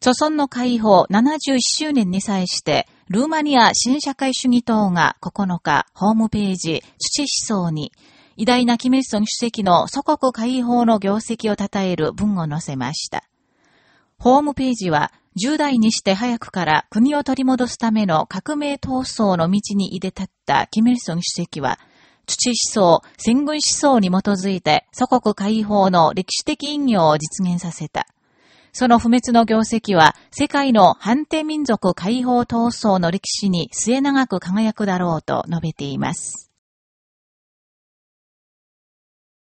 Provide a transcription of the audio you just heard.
著村の解放71周年に際して、ルーマニア新社会主義党が9日、ホームページ、土思想に、偉大なキム・イルソン主席の祖国解放の業績を称える文を載せました。ホームページは、10代にして早くから国を取り戻すための革命闘争の道にいで立ったキム・イルソン主席は、土思想、戦軍思想に基づいて祖国解放の歴史的意義を実現させた。その不滅の業績は、世界の反転民族解放闘争の歴史に末永く輝くだろうと述べています。